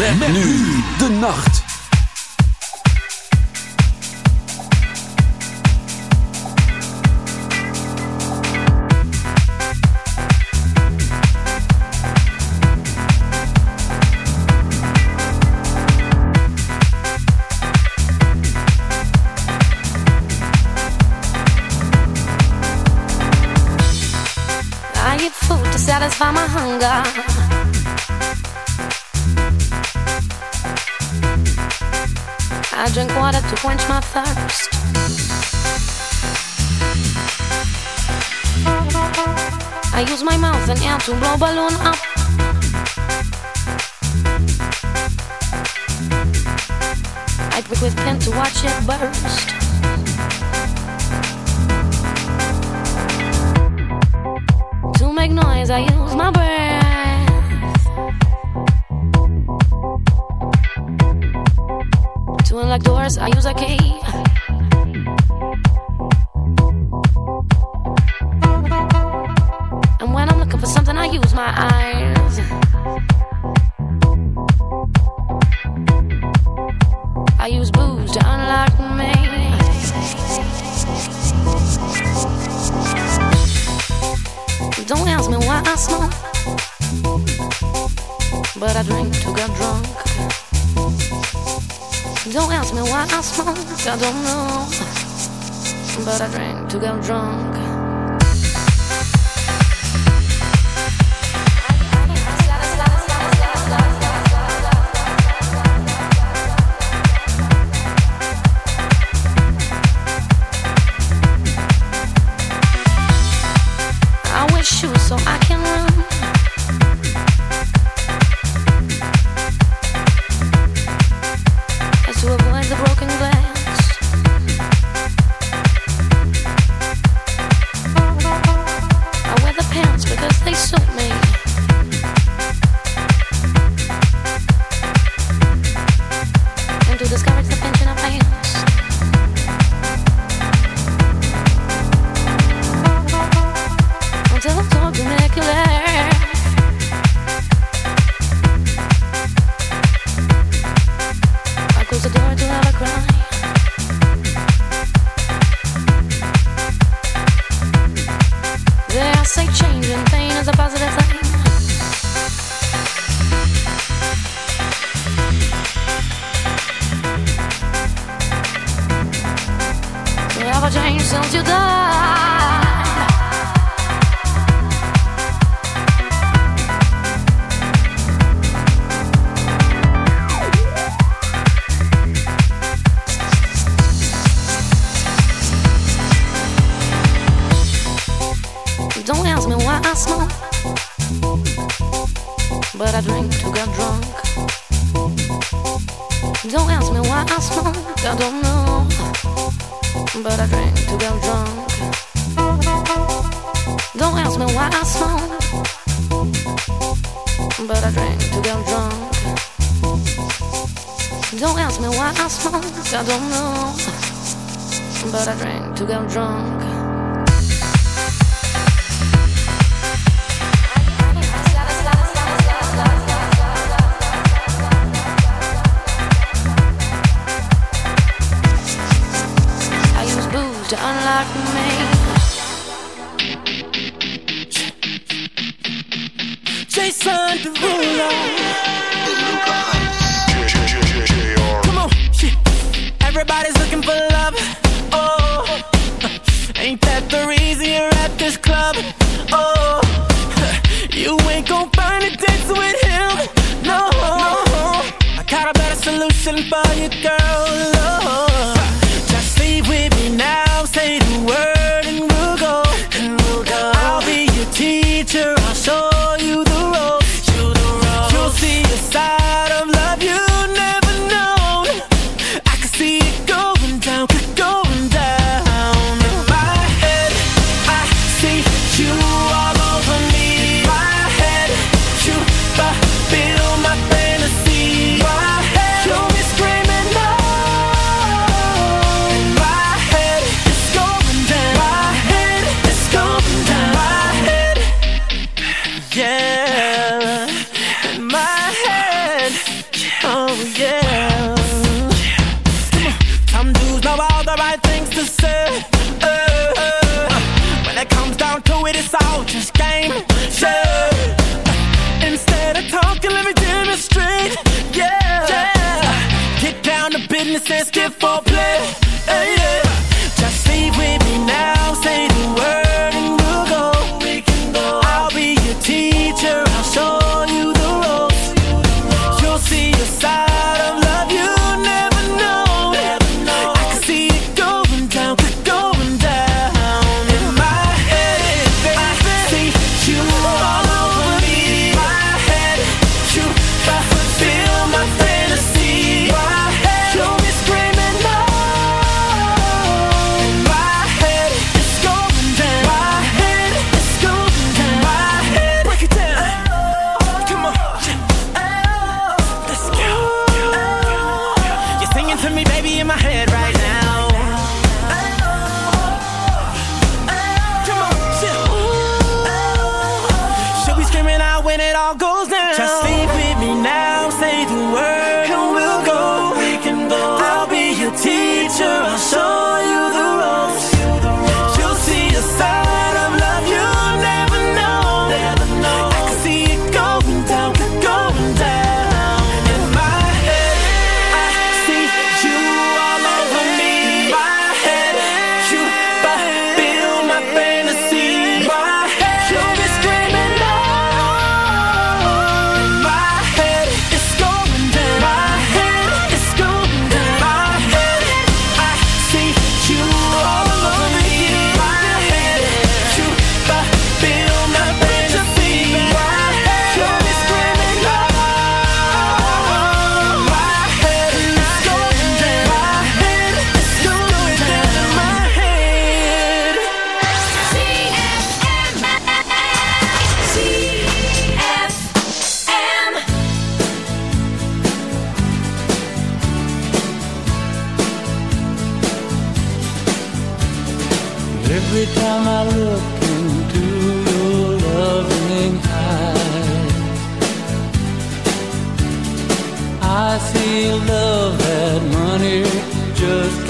Met, met nu de nacht. satisfy my hunger I drink water to quench my thirst. I use my mouth and air to blow balloon up. I pick with pen to watch it burst. To make noise, I use my brain. I use a key. I smoke. I don't know. But I drink to get drunk. I don't know. Anything you need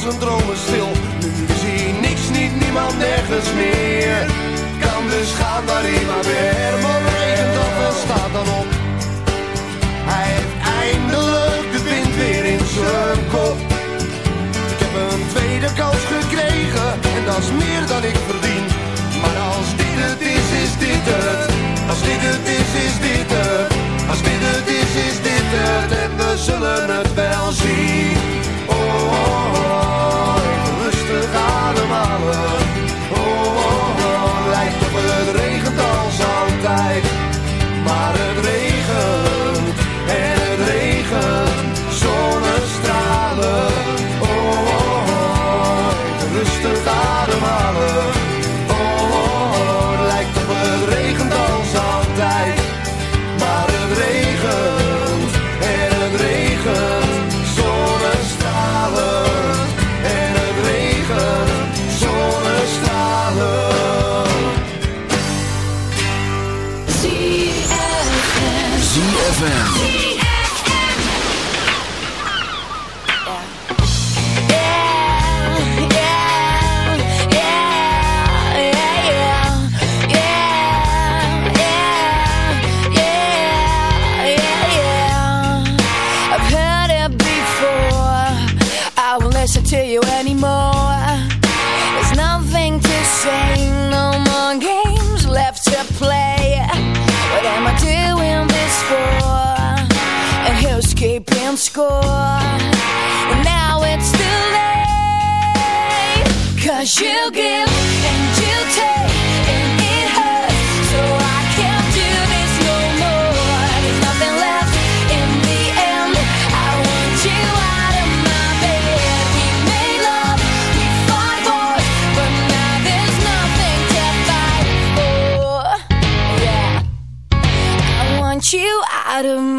zijn dromen stil. Nu hij niks, niet niemand, nergens meer. Kan dus gaan waar hij maar weer.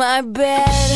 My bed.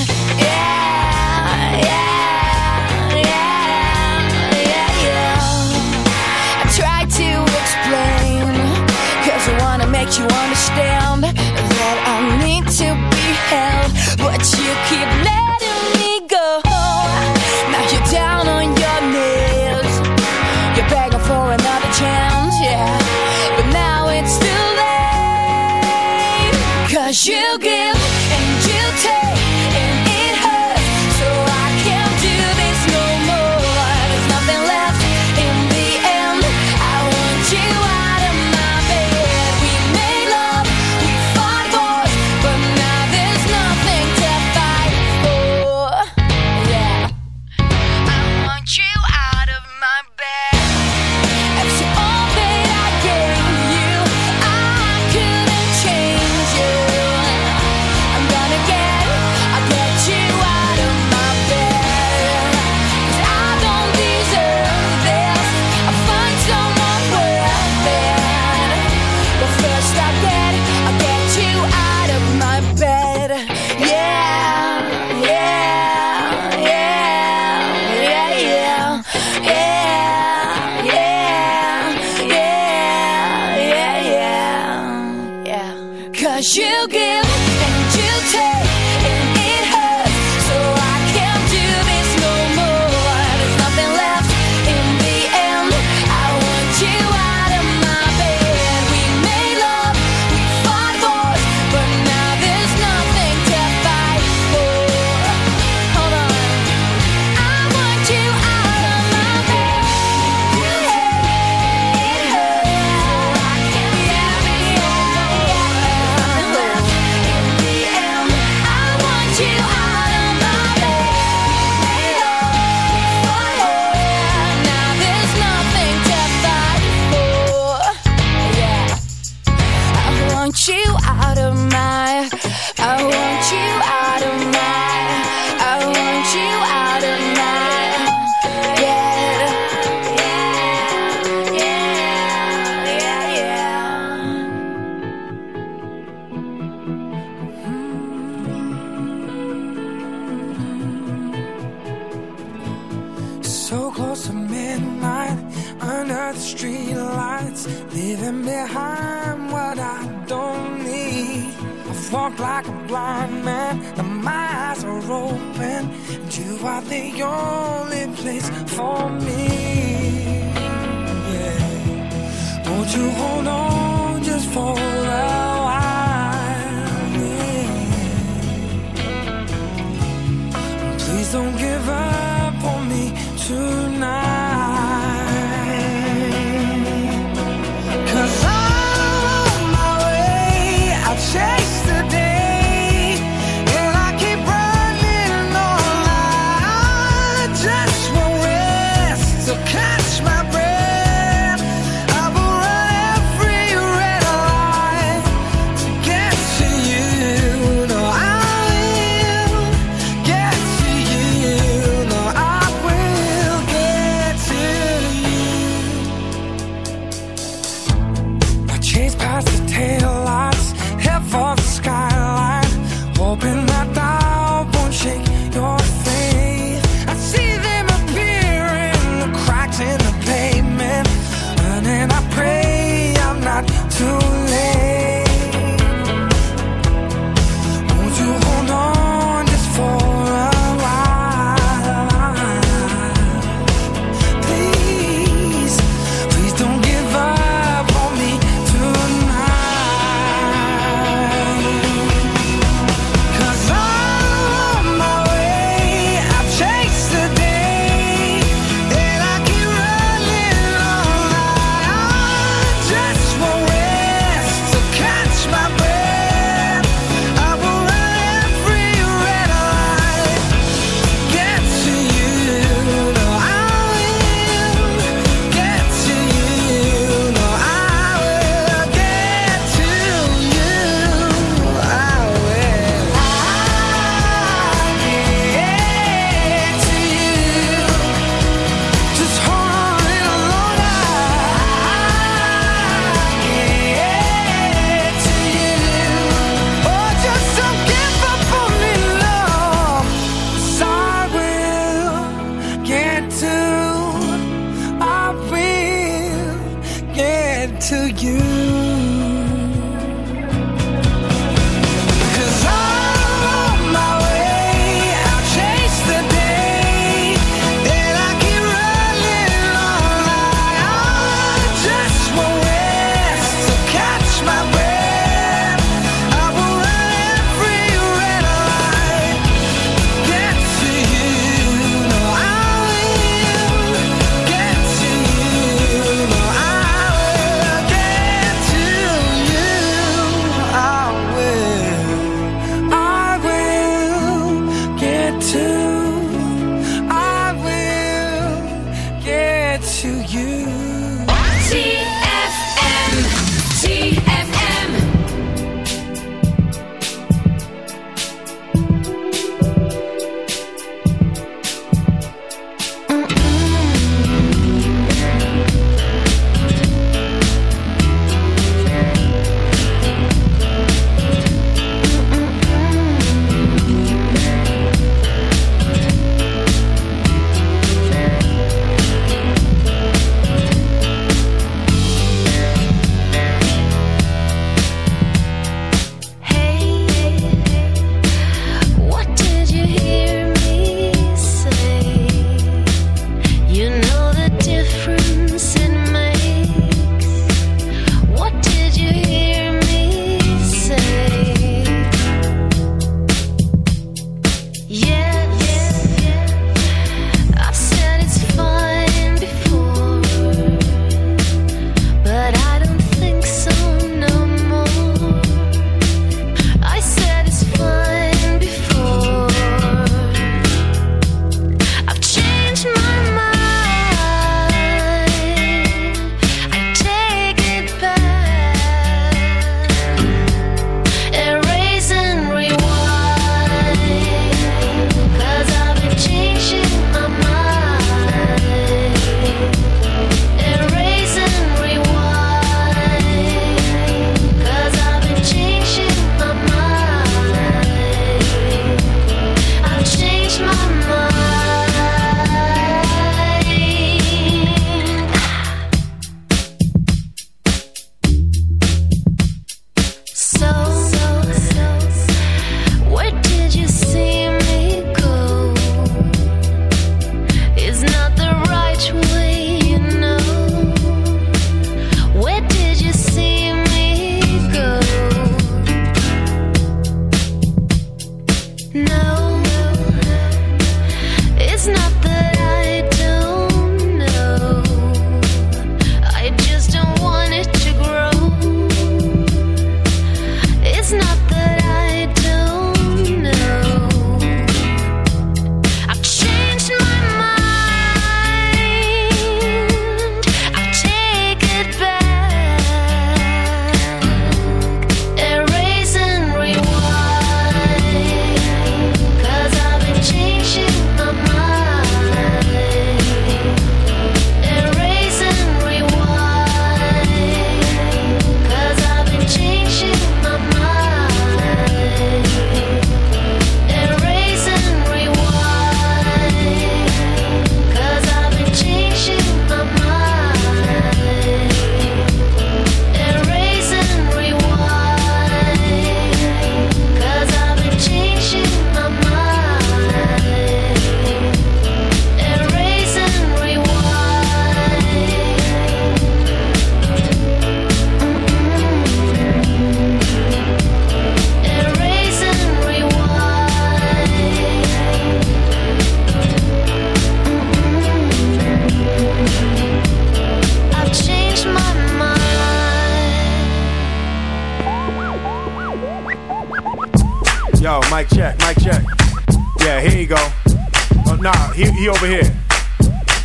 Nah, he, he over here.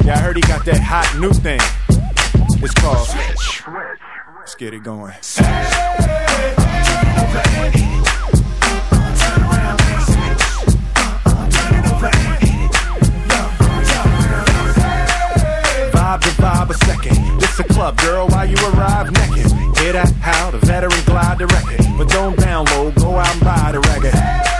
Yeah, I heard he got that hot new thing. It's called Switch. Let's get it going. Vibe to vibe a second. This a club, girl, while you arrive naked. Hear that? How the veteran glide the record. But don't download, go out and buy the record.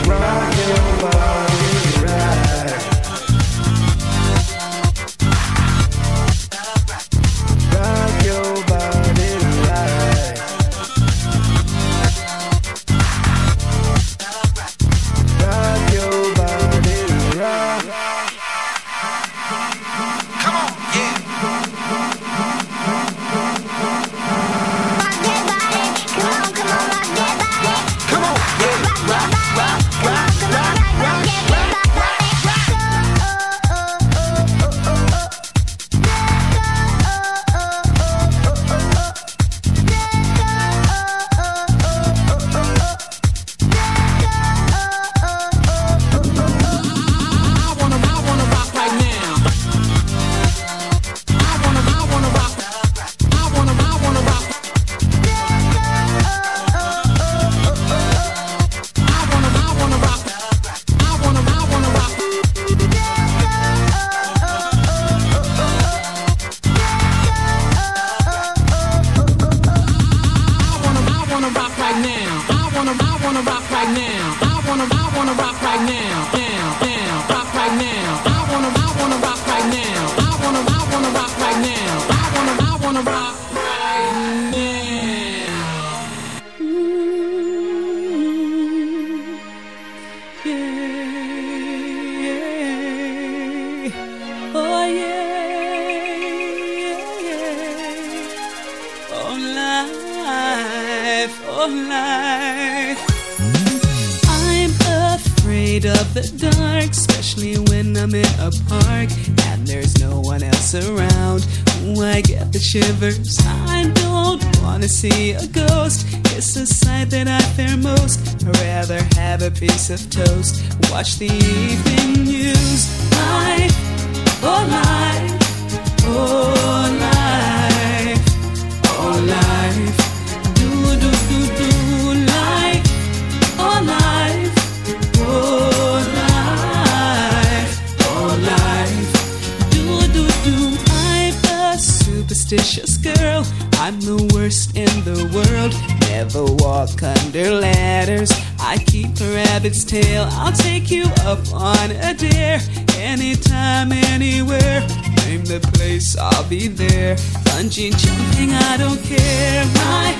nothing, I don't care. My,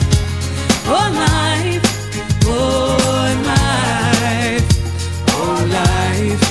oh life, oh life, oh life.